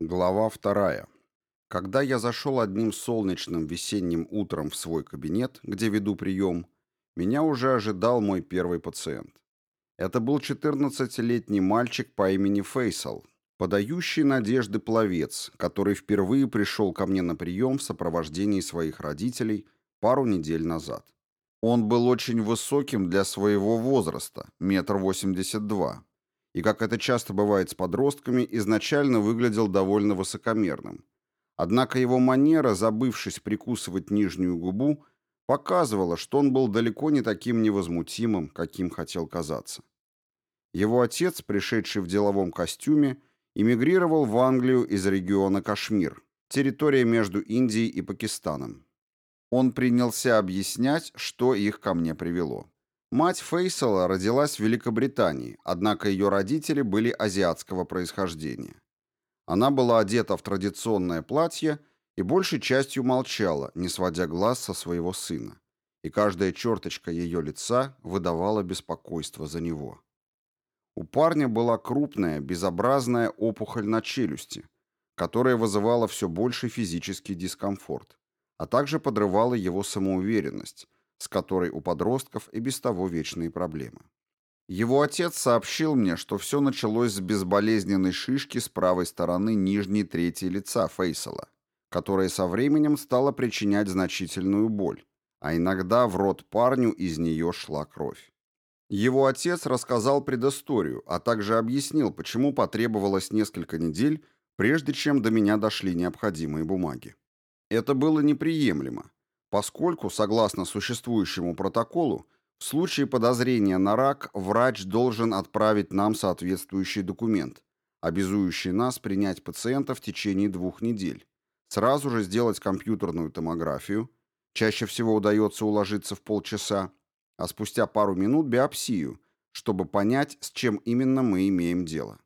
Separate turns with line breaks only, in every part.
Глава вторая. Когда я зашел одним солнечным весенним утром в свой кабинет, где веду прием, меня уже ожидал мой первый пациент. Это был 14-летний мальчик по имени Фейсал, подающий надежды пловец, который впервые пришел ко мне на прием в сопровождении своих родителей пару недель назад. Он был очень высоким для своего возраста, метр восемьдесят два, и, как это часто бывает с подростками, изначально выглядел довольно высокомерным. Однако его манера, забывшись прикусывать нижнюю губу, показывала, что он был далеко не таким невозмутимым, каким хотел казаться. Его отец, пришедший в деловом костюме, эмигрировал в Англию из региона Кашмир, территория между Индией и Пакистаном. Он принялся объяснять, что их ко мне привело. Мать Фейсала родилась в Великобритании, однако ее родители были азиатского происхождения. Она была одета в традиционное платье и большей частью молчала, не сводя глаз со своего сына. И каждая черточка ее лица выдавала беспокойство за него. У парня была крупная, безобразная опухоль на челюсти, которая вызывала все больший физический дискомфорт а также подрывала его самоуверенность, с которой у подростков и без того вечные проблемы. Его отец сообщил мне, что все началось с безболезненной шишки с правой стороны нижней трети лица Фейсала, которая со временем стала причинять значительную боль, а иногда в рот парню из нее шла кровь. Его отец рассказал предысторию, а также объяснил, почему потребовалось несколько недель, прежде чем до меня дошли необходимые бумаги. Это было неприемлемо, поскольку, согласно существующему протоколу, в случае подозрения на рак врач должен отправить нам соответствующий документ, обязующий нас принять пациента в течение двух недель, сразу же сделать компьютерную томографию, чаще всего удается уложиться в полчаса, а спустя пару минут биопсию, чтобы понять, с чем именно мы имеем дело.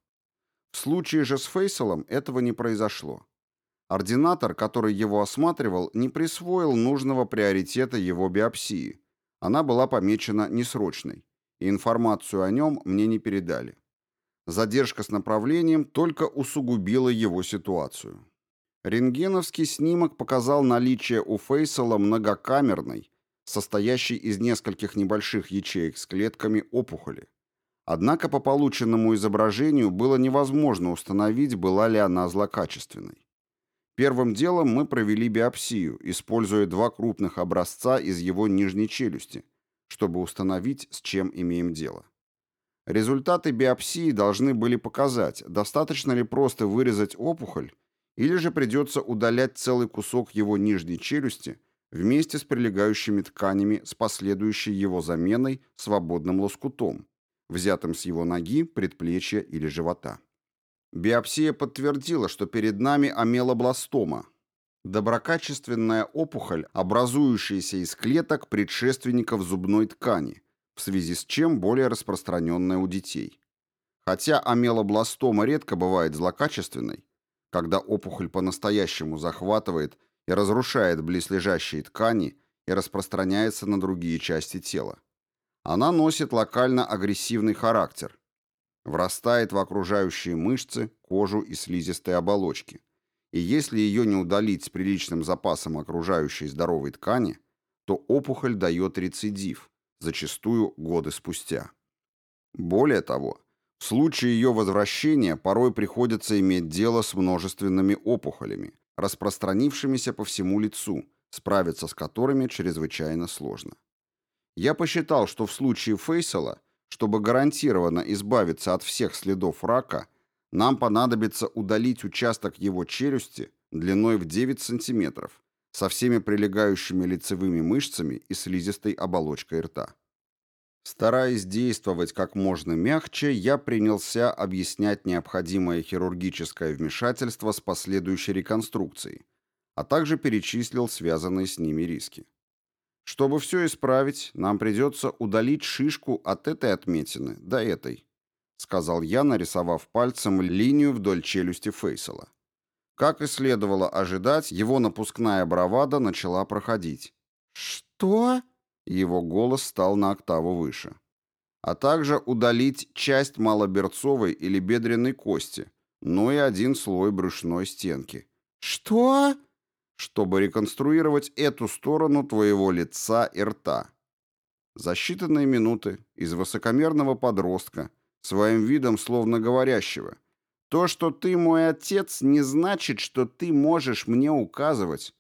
В случае же с Фейсалом этого не произошло. Ординатор, который его осматривал, не присвоил нужного приоритета его биопсии. Она была помечена несрочной, и информацию о нем мне не передали. Задержка с направлением только усугубила его ситуацию. Рентгеновский снимок показал наличие у Фейсала многокамерной, состоящей из нескольких небольших ячеек с клетками опухоли. Однако по полученному изображению было невозможно установить, была ли она злокачественной. Первым делом мы провели биопсию, используя два крупных образца из его нижней челюсти, чтобы установить, с чем имеем дело. Результаты биопсии должны были показать, достаточно ли просто вырезать опухоль, или же придется удалять целый кусок его нижней челюсти вместе с прилегающими тканями с последующей его заменой свободным лоскутом, взятым с его ноги, предплечья или живота. Биопсия подтвердила, что перед нами амелобластома, доброкачественная опухоль, образующаяся из клеток предшественников зубной ткани, в связи с чем более распространенная у детей. Хотя амелобластома редко бывает злокачественной, когда опухоль по-настоящему захватывает и разрушает близлежащие ткани и распространяется на другие части тела. Она носит локально агрессивный характер, врастает в окружающие мышцы, кожу и слизистые оболочки. И если ее не удалить с приличным запасом окружающей здоровой ткани, то опухоль дает рецидив, зачастую годы спустя. Более того, в случае ее возвращения порой приходится иметь дело с множественными опухолями, распространившимися по всему лицу, справиться с которыми чрезвычайно сложно. Я посчитал, что в случае Фейсала – чтобы гарантированно избавиться от всех следов рака, нам понадобится удалить участок его челюсти длиной в 9 см со всеми прилегающими лицевыми мышцами и слизистой оболочкой рта. Стараясь действовать как можно мягче, я принялся объяснять необходимое хирургическое вмешательство с последующей реконструкцией, а также перечислил связанные с ними риски. Чтобы все исправить, нам придется удалить шишку от этой отметины до этой, сказал я, нарисовав пальцем линию вдоль челюсти Фейсала. Как и следовало ожидать, его напускная бравада начала проходить. «Что?» Его голос стал на октаву выше. А также удалить часть малоберцовой или бедренной кости, ну и один слой брюшной стенки.
«Что?»
Чтобы реконструировать эту сторону твоего лица и рта. За считанные минуты из высокомерного подростка, своим видом словно говорящего, «То, что ты мой отец, не значит, что ты можешь мне указывать».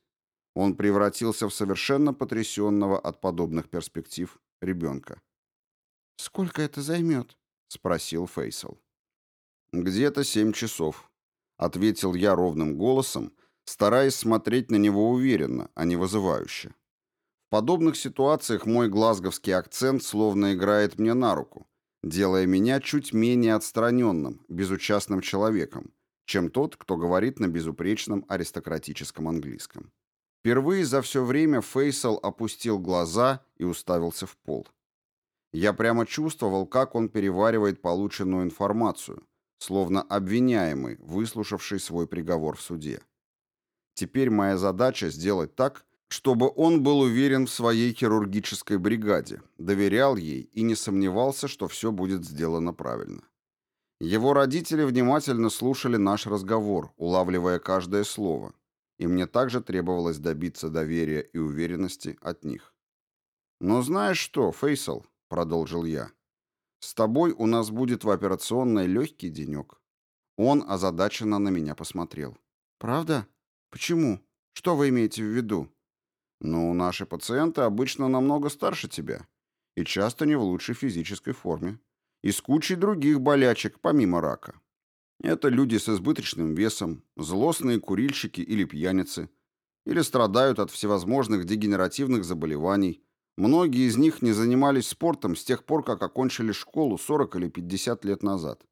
Он превратился в совершенно потрясенного от подобных перспектив ребенка.
«Сколько это займет?»
— спросил Фейсал. «Где-то семь часов», — ответил я ровным голосом, стараясь смотреть на него уверенно, а не вызывающе. В подобных ситуациях мой глазговский акцент словно играет мне на руку, делая меня чуть менее отстраненным, безучастным человеком, чем тот, кто говорит на безупречном аристократическом английском. Впервые за все время Фейсал опустил глаза и уставился в пол. Я прямо чувствовал, как он переваривает полученную информацию, словно обвиняемый, выслушавший свой приговор в суде. Теперь моя задача сделать так, чтобы он был уверен в своей хирургической бригаде, доверял ей и не сомневался, что все будет сделано правильно. Его родители внимательно слушали наш разговор, улавливая каждое слово, и мне также требовалось добиться доверия и уверенности от них. «Но знаешь что, Фейсал», — продолжил я, — «с тобой у нас будет в операционной легкий денек». Он озадаченно на меня посмотрел.
«Правда?» Почему? Что вы имеете в виду?
Ну, наши пациенты обычно намного старше тебя и часто не в лучшей физической форме. И с кучей других болячек, помимо рака. Это люди с избыточным весом, злостные курильщики или пьяницы, или страдают от всевозможных дегенеративных заболеваний. Многие из них не занимались спортом с тех пор, как окончили школу 40 или 50 лет назад.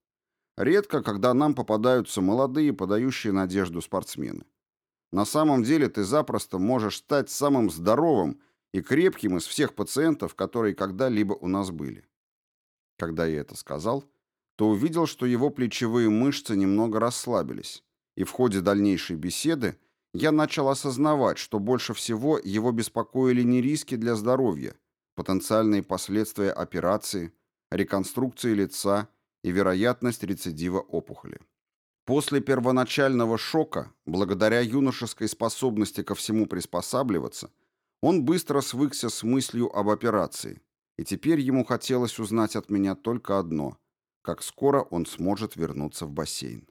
Редко, когда нам попадаются молодые, подающие надежду спортсмены. На самом деле ты запросто можешь стать самым здоровым и крепким из всех пациентов, которые когда-либо у нас были. Когда я это сказал, то увидел, что его плечевые мышцы немного расслабились, и в ходе дальнейшей беседы я начал осознавать, что больше всего его беспокоили не риски для здоровья, потенциальные последствия операции, реконструкции лица и вероятность рецидива опухоли. После первоначального шока, благодаря юношеской способности ко всему приспосабливаться, он быстро свыкся с мыслью об операции, и теперь ему хотелось узнать от меня только одно – как скоро он сможет вернуться в бассейн.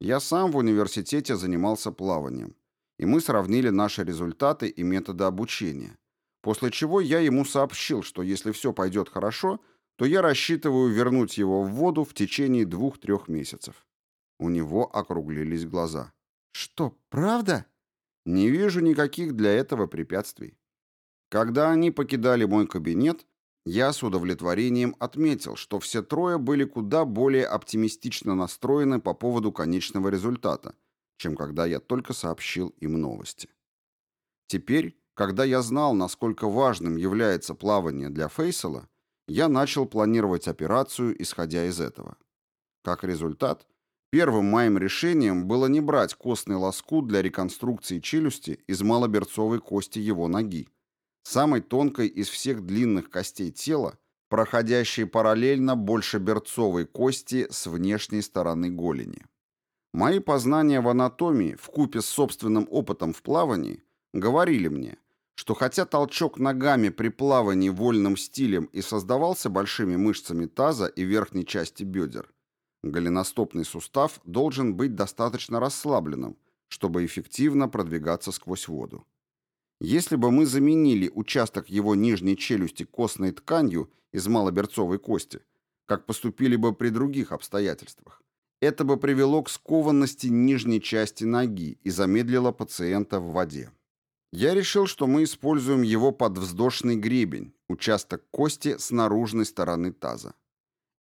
Я сам в университете занимался плаванием, и мы сравнили наши результаты и методы обучения, после чего я ему сообщил, что если все пойдет хорошо, то я рассчитываю вернуть его в воду в течение двух-трех месяцев. У него округлились глаза.
«Что, правда?»
«Не вижу никаких для этого препятствий». Когда они покидали мой кабинет, я с удовлетворением отметил, что все трое были куда более оптимистично настроены по поводу конечного результата, чем когда я только сообщил им новости. Теперь, когда я знал, насколько важным является плавание для Фейсела, я начал планировать операцию, исходя из этого. Как результат, Первым моим решением было не брать костный лоскут для реконструкции челюсти из малоберцовой кости его ноги, самой тонкой из всех длинных костей тела, проходящей параллельно большеберцовой кости с внешней стороны голени. Мои познания в анатомии, вкупе с собственным опытом в плавании, говорили мне, что хотя толчок ногами при плавании вольным стилем и создавался большими мышцами таза и верхней части бедер, Голеностопный сустав должен быть достаточно расслабленным, чтобы эффективно продвигаться сквозь воду. Если бы мы заменили участок его нижней челюсти костной тканью из малоберцовой кости, как поступили бы при других обстоятельствах, это бы привело к скованности нижней части ноги и замедлило пациента в воде. Я решил, что мы используем его подвздошный гребень, участок кости с наружной стороны таза.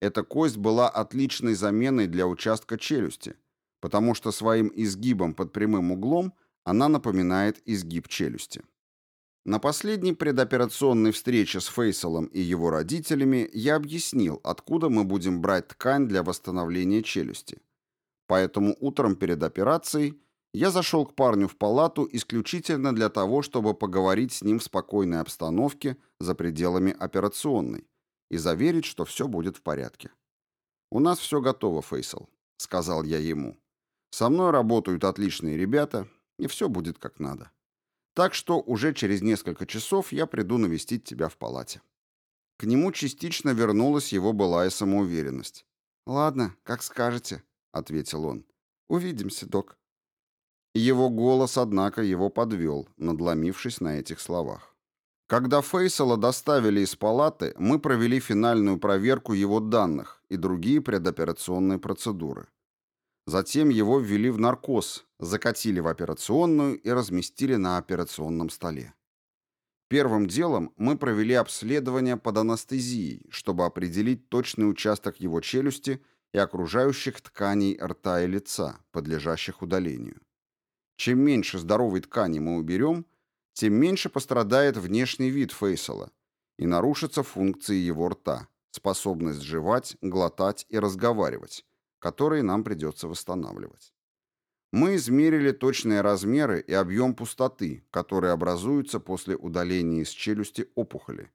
Эта кость была отличной заменой для участка челюсти, потому что своим изгибом под прямым углом она напоминает изгиб челюсти. На последней предоперационной встрече с Фейсалом и его родителями я объяснил, откуда мы будем брать ткань для восстановления челюсти. Поэтому утром перед операцией я зашел к парню в палату исключительно для того, чтобы поговорить с ним в спокойной обстановке за пределами операционной, и заверить, что все будет в порядке. У нас все готово, Фейсал. — сказал я ему. «Со мной работают отличные ребята, и все будет как надо. Так что уже через несколько часов я приду навестить тебя в палате». К нему частично вернулась его былая самоуверенность. «Ладно, как скажете», — ответил он. «Увидимся, док». Его голос, однако, его подвел, надломившись на этих словах. Когда Фейсала доставили из палаты, мы провели финальную проверку его данных и другие предоперационные процедуры. Затем его ввели в наркоз, закатили в операционную и разместили на операционном столе. Первым делом мы провели обследование под анестезией, чтобы определить точный участок его челюсти и окружающих тканей рта и лица, подлежащих удалению. Чем меньше здоровой ткани мы уберем, тем меньше пострадает внешний вид Фейсала и нарушатся функции его рта, способность жевать, глотать и разговаривать, которые нам придется восстанавливать. Мы измерили точные размеры и объем пустоты, которые образуются после удаления из челюсти опухоли,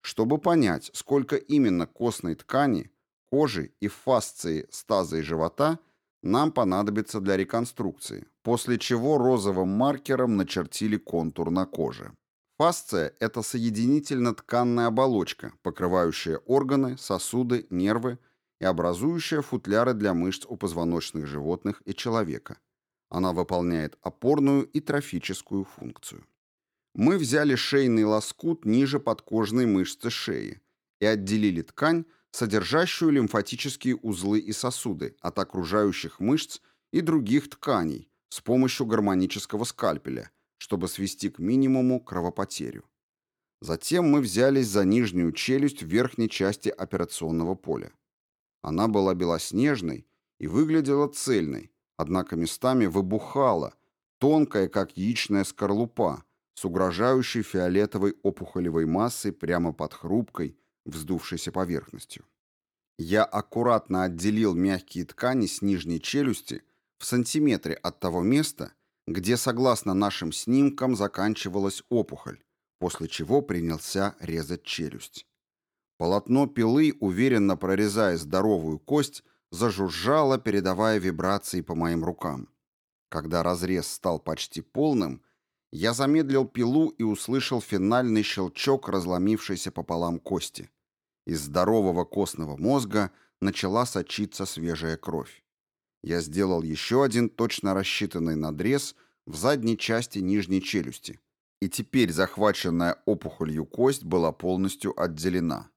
чтобы понять, сколько именно костной ткани, кожи и фасции стаза и живота нам понадобится для реконструкции, после чего розовым маркером начертили контур на коже. Фасция – это соединительно-тканная оболочка, покрывающая органы, сосуды, нервы и образующая футляры для мышц у позвоночных животных и человека. Она выполняет опорную и трофическую функцию. Мы взяли шейный лоскут ниже подкожной мышцы шеи и отделили ткань, содержащую лимфатические узлы и сосуды от окружающих мышц и других тканей с помощью гармонического скальпеля, чтобы свести к минимуму кровопотерю. Затем мы взялись за нижнюю челюсть в верхней части операционного поля. Она была белоснежной и выглядела цельной, однако местами выбухала, тонкая, как яичная скорлупа, с угрожающей фиолетовой опухолевой массой прямо под хрупкой, вздувшейся поверхностью. Я аккуратно отделил мягкие ткани с нижней челюсти в сантиметре от того места, где, согласно нашим снимкам, заканчивалась опухоль, после чего принялся резать челюсть. Полотно пилы, уверенно прорезая здоровую кость, зажужжало, передавая вибрации по моим рукам. Когда разрез стал почти полным, я замедлил пилу и услышал финальный щелчок разломившейся пополам кости. Из здорового костного мозга начала сочиться свежая кровь. Я сделал еще один точно рассчитанный надрез в задней части нижней челюсти, и теперь захваченная опухолью кость была полностью отделена.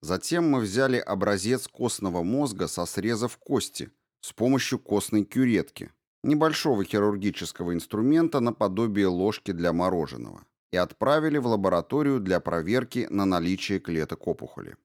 Затем мы взяли образец костного мозга со срезов кости с помощью костной кюретки, небольшого хирургического инструмента наподобие ложки для мороженого, и отправили в лабораторию для проверки на наличие клеток опухоли.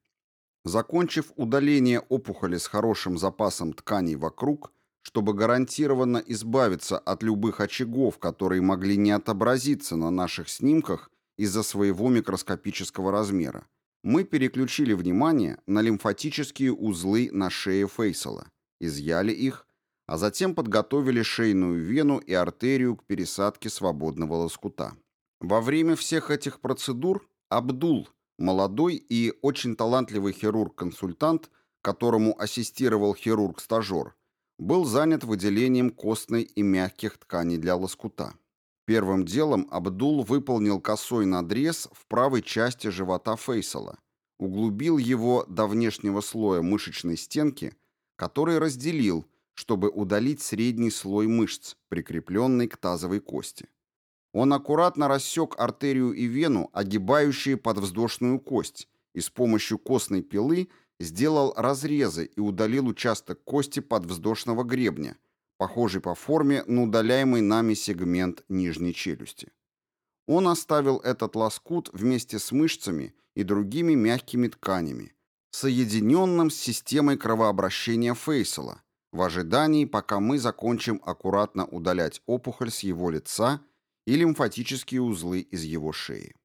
Закончив удаление опухоли с хорошим запасом тканей вокруг, чтобы гарантированно избавиться от любых очагов, которые могли не отобразиться на наших снимках из-за своего микроскопического размера, мы переключили внимание на лимфатические узлы на шее Фейсала, изъяли их, а затем подготовили шейную вену и артерию к пересадке свободного лоскута. Во время всех этих процедур Абдул, молодой и очень талантливый хирург-консультант, которому ассистировал хирург-стажер, был занят выделением костной и мягких тканей для лоскута. Первым делом Абдул выполнил косой надрез в правой части живота Фейсала, углубил его до внешнего слоя мышечной стенки, который разделил, чтобы удалить средний слой мышц, прикрепленный к тазовой кости. Он аккуратно рассек артерию и вену, огибающие подвздошную кость, и с помощью костной пилы сделал разрезы и удалил участок кости подвздошного гребня, похожий по форме на удаляемый нами сегмент нижней челюсти. Он оставил этот лоскут вместе с мышцами и другими мягкими тканями, соединенным с системой кровообращения Фейсела, в ожидании, пока мы закончим аккуратно удалять опухоль с его лица и лимфатические узлы из его шеи.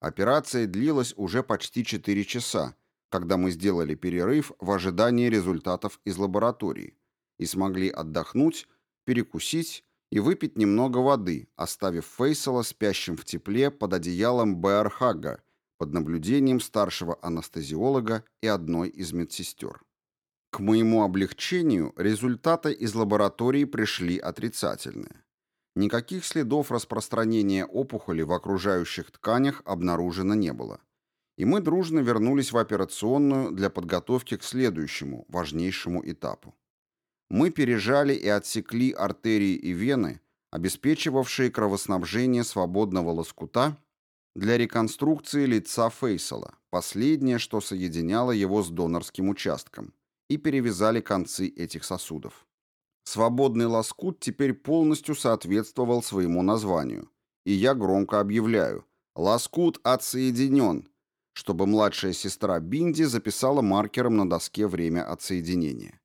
Операция длилась уже почти 4 часа, когда мы сделали перерыв в ожидании результатов из лаборатории, и смогли отдохнуть, перекусить и выпить немного воды, оставив Фейсала спящим в тепле под одеялом Беархага под наблюдением старшего анестезиолога и одной из медсестер. К моему облегчению результаты из лаборатории пришли отрицательные. Никаких следов распространения опухоли в окружающих тканях обнаружено не было. И мы дружно вернулись в операционную для подготовки к следующему, важнейшему этапу. Мы пережали и отсекли артерии и вены, обеспечивавшие кровоснабжение свободного лоскута для реконструкции лица Фейсала, последнее, что соединяло его с донорским участком, и перевязали концы этих сосудов. Свободный лоскут теперь полностью соответствовал своему названию, и я громко объявляю «Лоскут отсоединен», чтобы младшая сестра Бинди записала маркером на доске время отсоединения.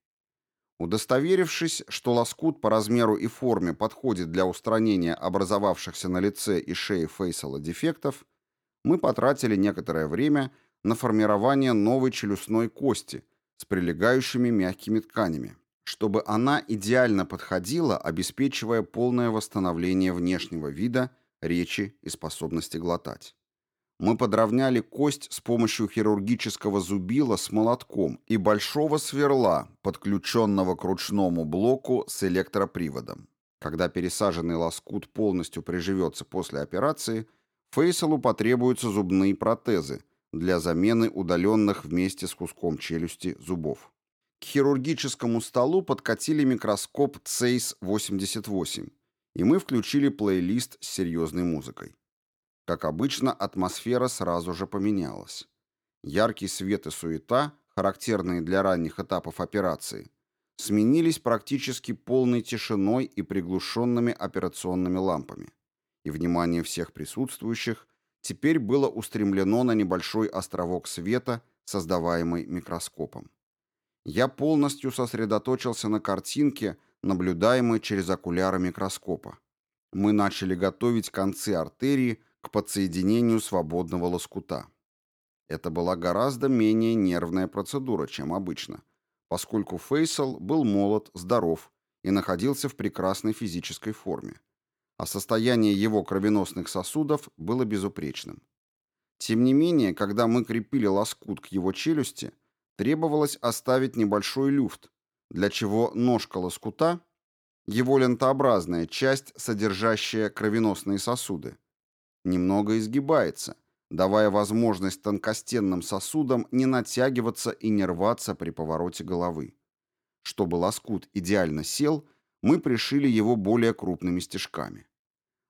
Удостоверившись, что лоскут по размеру и форме подходит для устранения образовавшихся на лице и шее Фейсала дефектов, мы потратили некоторое время на формирование новой челюстной кости с прилегающими мягкими тканями, чтобы она идеально подходила, обеспечивая полное восстановление внешнего вида, речи и способности глотать. Мы подровняли кость с помощью хирургического зубила с молотком и большого сверла, подключенного к ручному блоку с электроприводом. Когда пересаженный лоскут полностью приживется после операции, Фейсалу потребуются зубные протезы для замены удаленных вместе с куском челюсти зубов. К хирургическому столу подкатили микроскоп CEIS 88, и мы включили плейлист с серьезной музыкой. Как обычно, атмосфера сразу же поменялась. Яркий свет и суета, характерные для ранних этапов операции, сменились практически полной тишиной и приглушенными операционными лампами. И внимание всех присутствующих теперь было устремлено на небольшой островок света, создаваемый микроскопом. Я полностью сосредоточился на картинке, наблюдаемой через окуляры микроскопа. Мы начали готовить концы артерии к подсоединению свободного лоскута. Это была гораздо менее нервная процедура, чем обычно, поскольку Фейсал был молод, здоров и находился в прекрасной физической форме, а состояние его кровеносных сосудов было безупречным. Тем не менее, когда мы крепили лоскут к его челюсти, требовалось оставить небольшой люфт, для чего ножка лоскута, его лентообразная часть, содержащая кровеносные сосуды, немного изгибается, давая возможность тонкостенным сосудам не натягиваться и не рваться при повороте головы. Чтобы лоскут идеально сел, мы пришили его более крупными стежками.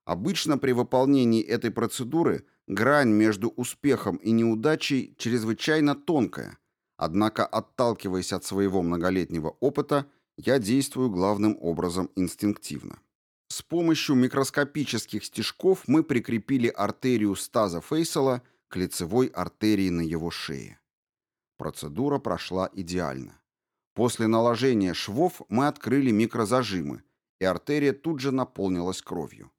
Обычно при выполнении этой процедуры грань между успехом и неудачей чрезвычайно тонкая, однако, отталкиваясь от своего многолетнего опыта, я действую главным образом инстинктивно. С помощью микроскопических стежков мы прикрепили артерию стаза Фейсала к лицевой артерии на его шее. Процедура прошла идеально. После наложения швов мы открыли микрозажимы, и артерия тут же наполнилась кровью.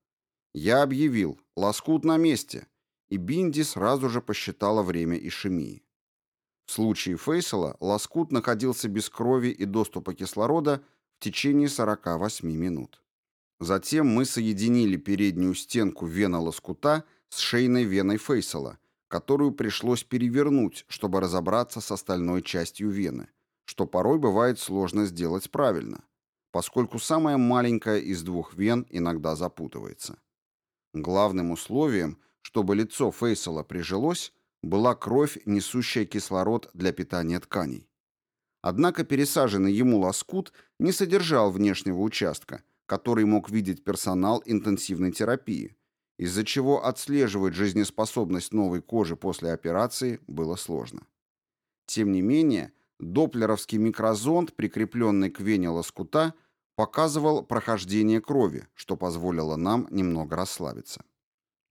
Я объявил «лоскут на месте», и Бинди сразу же посчитала время ишемии. Случае Фейсала лоскут находился без крови и доступа кислорода в течение 48 минут. Затем мы соединили переднюю стенку вена лоскута с шейной веной Фейсала, которую пришлось перевернуть, чтобы разобраться с остальной частью вены, что порой бывает сложно сделать правильно, поскольку самая маленькая из двух вен иногда запутывается. Главным условием, чтобы лицо Фейсала прижилось, была кровь, несущая кислород для питания тканей. Однако пересаженный ему лоскут не содержал внешнего участка – который мог видеть персонал интенсивной терапии, из-за чего отслеживать жизнеспособность новой кожи после операции было сложно. Тем не менее, доплеровский микрозонд, прикрепленный к вене лоскута, показывал прохождение крови, что позволило нам немного расслабиться.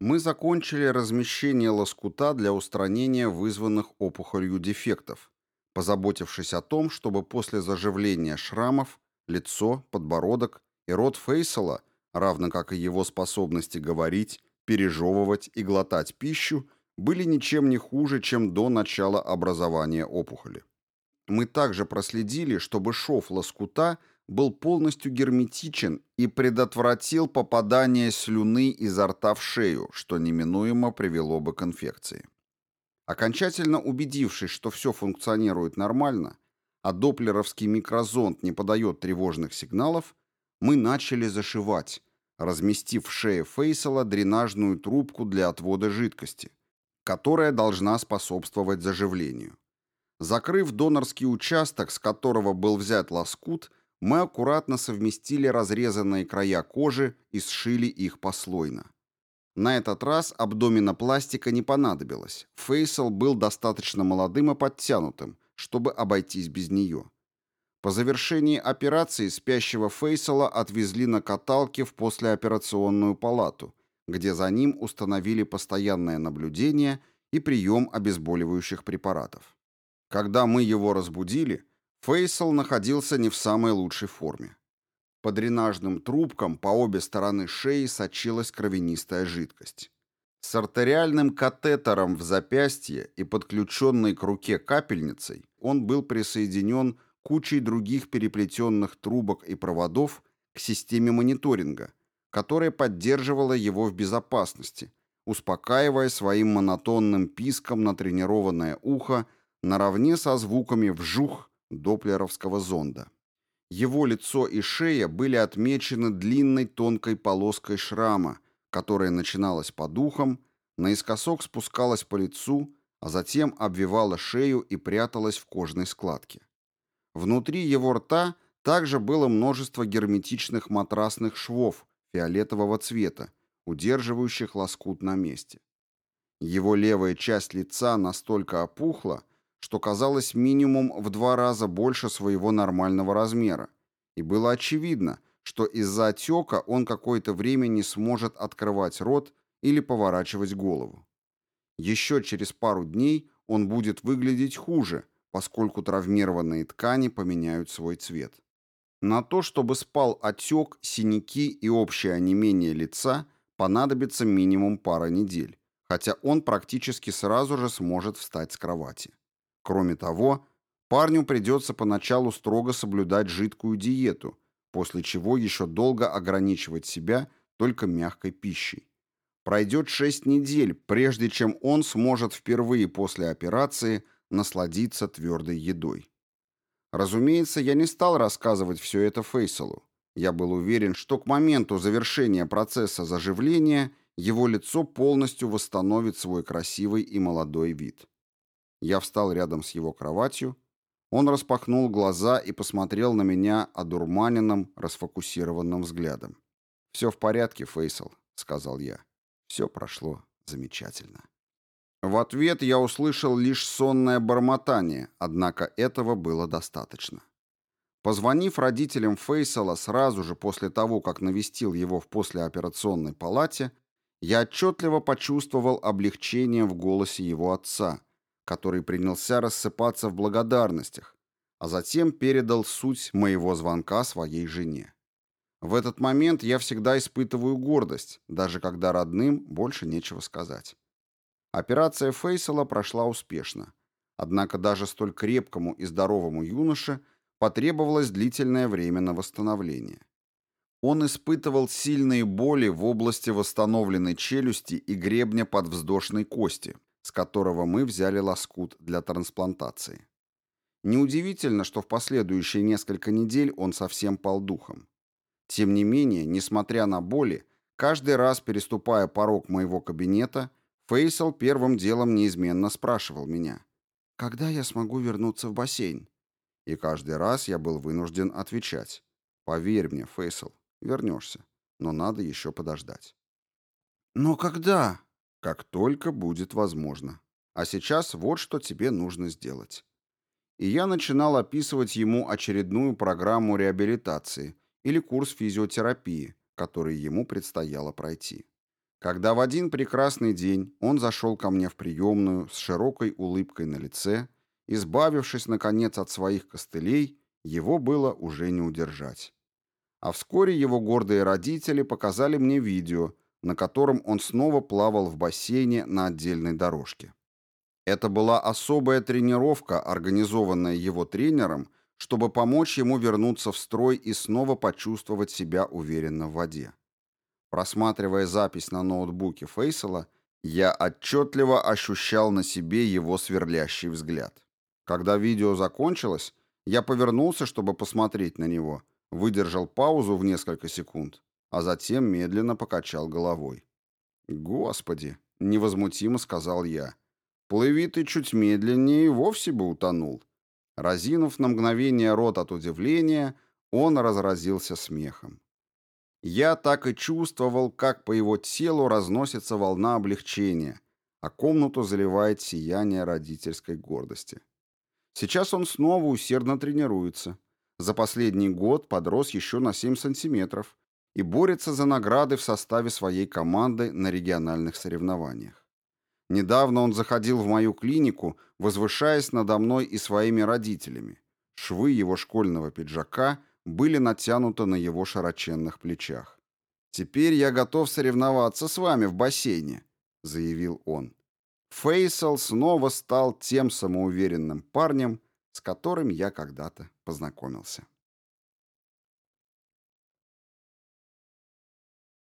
Мы закончили размещение лоскута для устранения вызванных опухолью дефектов, позаботившись о том, чтобы после заживления шрамов лицо, подбородок и рот Фейсала, равно как и его способности говорить, пережевывать и глотать пищу, были ничем не хуже, чем до начала образования опухоли. Мы также проследили, чтобы шов лоскута был полностью герметичен и предотвратил попадание слюны изо рта в шею, что неминуемо привело бы к инфекции. Окончательно убедившись, что все функционирует нормально, а доплеровский микрозонд не подает тревожных сигналов, мы начали зашивать, разместив в шее Фейсала дренажную трубку для отвода жидкости, которая должна способствовать заживлению. Закрыв донорский участок, с которого был взят лоскут, мы аккуратно совместили разрезанные края кожи и сшили их послойно. На этот раз абдоминопластика не понадобилась. Фейсал был достаточно молодым и подтянутым, чтобы обойтись без нее. По завершении операции спящего Фейсала отвезли на каталке в послеоперационную палату, где за ним установили постоянное наблюдение и прием обезболивающих препаратов. Когда мы его разбудили, Фейсал находился не в самой лучшей форме. По дренажным трубкам по обе стороны шеи сочилась кровянистая жидкость. С артериальным катетером в запястье и подключенной к руке капельницей он был присоединен кучей других переплетенных трубок и проводов к системе мониторинга, которая поддерживала его в безопасности, успокаивая своим монотонным писком натренированное ухо наравне со звуками вжух доплеровского зонда. Его лицо и шея были отмечены длинной тонкой полоской шрама, которая начиналась под ухом, наискосок спускалась по лицу, а затем обвивала шею и пряталась в кожной складке. Внутри его рта также было множество герметичных матрасных швов фиолетового цвета, удерживающих лоскут на месте. Его левая часть лица настолько опухла, что казалось минимум в два раза больше своего нормального размера, и было очевидно, что из-за отека он какое-то время не сможет открывать рот или поворачивать голову. Еще через пару дней он будет выглядеть хуже, поскольку травмированные ткани поменяют свой цвет. На то, чтобы спал отек, синяки и общее онемение лица, понадобится минимум пара недель, хотя он практически сразу же сможет встать с кровати. Кроме того, парню придется поначалу строго соблюдать жидкую диету, после чего еще долго ограничивать себя только мягкой пищей. Пройдет 6 недель, прежде чем он сможет впервые после операции насладиться твердой едой. Разумеется, я не стал рассказывать все это Фейсалу. Я был уверен, что к моменту завершения процесса заживления его лицо полностью восстановит свой красивый и молодой вид. Я встал рядом с его кроватью. Он распахнул глаза и посмотрел на меня одурманенным, расфокусированным взглядом. «Все в порядке, Фейсал», — сказал я. «Все прошло замечательно». В ответ я услышал лишь сонное бормотание, однако этого было достаточно. Позвонив родителям Фейсала сразу же после того, как навестил его в послеоперационной палате, я отчетливо почувствовал облегчение в голосе его отца, который принялся рассыпаться в благодарностях, а затем передал суть моего звонка своей жене. В этот момент я всегда испытываю гордость, даже когда родным больше нечего сказать. Операция Фейсела прошла успешно. Однако даже столь крепкому и здоровому юноше потребовалось длительное время на восстановление. Он испытывал сильные боли в области восстановленной челюсти и гребня подвздошной кости, с которого мы взяли лоскут для трансплантации. Неудивительно, что в последующие несколько недель он совсем пал духом. Тем не менее, несмотря на боли, каждый раз переступая порог моего кабинета – Фейсал первым делом неизменно спрашивал меня, когда я смогу вернуться в бассейн? И каждый раз я был вынужден отвечать, поверь мне, Фейсал, вернешься, но надо еще подождать. Но когда? Как только будет возможно. А сейчас вот что тебе нужно сделать. И я начинал описывать ему очередную программу реабилитации или курс физиотерапии, который ему предстояло пройти. Когда в один прекрасный день он зашел ко мне в приемную с широкой улыбкой на лице, избавившись, наконец, от своих костылей, его было уже не удержать. А вскоре его гордые родители показали мне видео, на котором он снова плавал в бассейне на отдельной дорожке. Это была особая тренировка, организованная его тренером, чтобы помочь ему вернуться в строй и снова почувствовать себя уверенно в воде. Просматривая запись на ноутбуке Фейсела, я отчетливо ощущал на себе его сверлящий взгляд. Когда видео закончилось, Я повернулся, чтобы посмотреть на него, выдержал паузу в несколько секунд, а затем медленно покачал головой. «Господи!» — невозмутимо сказал я. «Плыви ты чуть медленнее и вовсе бы утонул». Разинув на мгновение рот от удивления, он разразился смехом. Я так и чувствовал, как по его телу разносится волна облегчения, а комнату заливает сияние родительской гордости. Сейчас он снова усердно тренируется. За последний год подрос еще на 7 сантиметров и борется за награды в составе своей команды на региональных соревнованиях. Недавно он заходил в мою клинику, возвышаясь надо мной и своими родителями. Швы его школьного пиджака были натянуты на его широченных плечах. «Теперь я готов соревноваться с вами в бассейне», — заявил он. Фейсал снова стал тем самоуверенным парнем, с которым я когда-то познакомился.